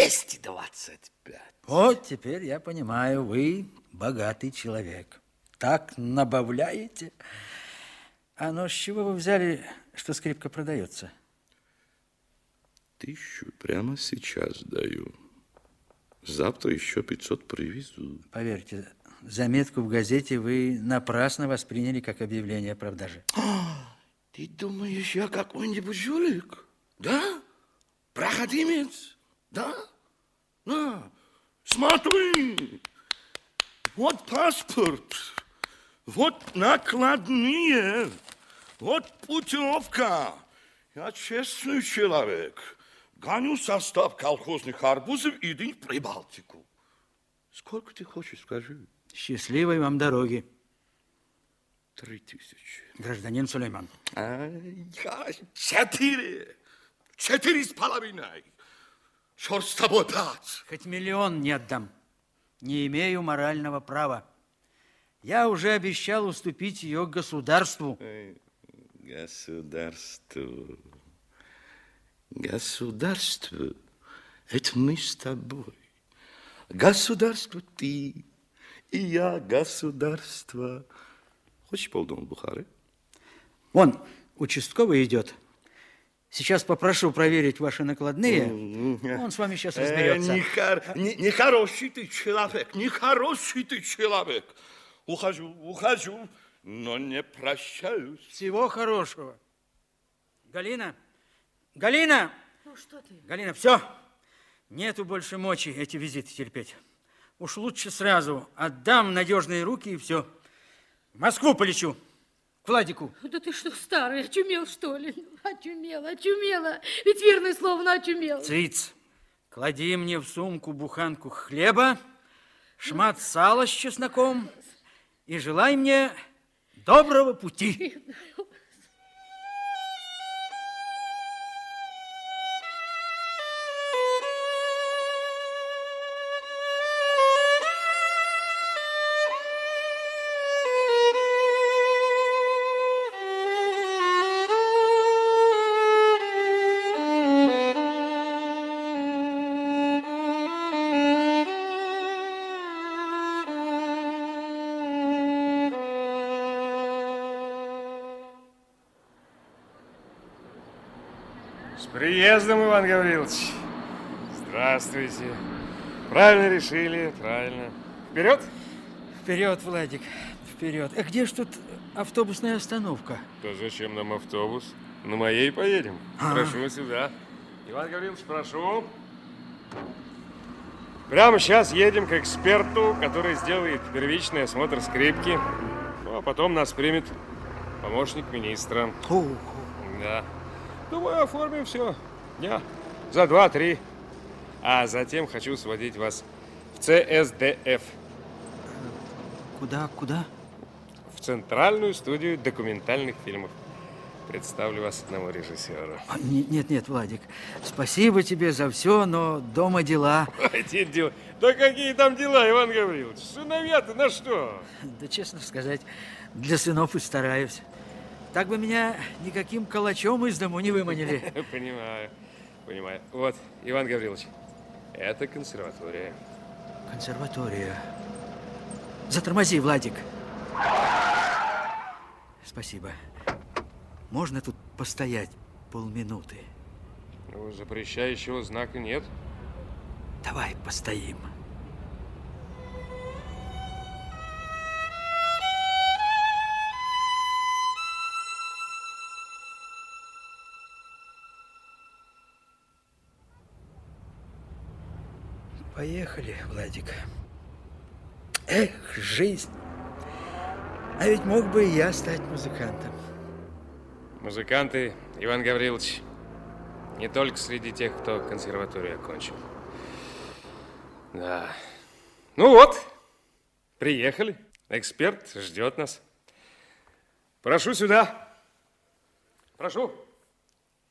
225. Вот теперь я понимаю, вы богатый человек. Так набавляете. А ну, с чего вы взяли, что скрипка продается? Тысячу прямо сейчас даю. Завтра еще 500 привезу. Поверьте, заметку в газете вы напрасно восприняли как объявление о продаже. Ты думаешь, я какой-нибудь жулик? Да? Проходимец? Да? На, смотри. Вот паспорт. Вот накладные. Вот путевка. Я честный человек. Гоню состав колхозных арбузов и иди в Прибалтику. Сколько ты хочешь, скажи? Счастливой вам дороги, Три тысячи. гражданин Сулейман. А, я четыре. Четыре с половиной. Черт с тобой, пять. Хоть миллион не отдам. Не имею морального права. Я уже обещал уступить ее государству. Государство. Государство. Это мы с тобой. Государство ты. И я государство. Хочешь полдома Бухары? Вон, участковый идет. Сейчас попрошу проверить ваши накладные. Он с вами сейчас разберется. Э, нехор- не- Нехороший ты человек, нехороший ты человек. Ухожу, ухожу, но не прощаюсь. Всего хорошего. Галина, Галина, Ну что ты? Галина, все. Нету больше мочи эти визиты терпеть. Уж лучше сразу отдам надежные руки и все. В Москву полечу. Владику. Да ты что, старый, очумел, что ли? Очумела, очумела. Ведь верное слово, но очумел. Циц, клади мне в сумку буханку хлеба, шмат сала с чесноком и желай мне доброго пути. С приездом, Иван Гаврилович. Здравствуйте. Правильно решили, правильно. Вперед? Вперед, Владик, вперед. А где ж тут автобусная остановка? Да зачем нам автобус? На моей поедем. Прошу сюда. Иван Гаврилович, прошу. Прямо сейчас едем к эксперту, который сделает первичный осмотр скрипки. Ну, а потом нас примет помощник министра. Фу, Да. Думаю, оформим все. Дня за два-три. А затем хочу сводить вас в ЦСДФ, куда, куда? в Центральную студию документальных фильмов. Представлю вас одному режиссеру. А, не- Нет, нет, Владик, спасибо тебе за все, но дома дела. Эти дела. Да какие там дела, Иван Гаврилович? Сыновья-то на что? Да, честно сказать, для сынов и стараюсь. Так бы меня никаким калачом из дому не выманили. Понимаю, понимаю. Вот, Иван Гаврилович, это консерватория. Консерватория. Затормози, Владик. Спасибо. Можно тут постоять полминуты? Ну, запрещающего знака нет. Давай постоим. Поехали, Владик. Эх, жизнь. А ведь мог бы и я стать музыкантом. Музыканты, Иван Гаврилович, не только среди тех, кто консерваторию окончил. Да. Ну вот, приехали. Эксперт ждет нас. Прошу сюда. Прошу.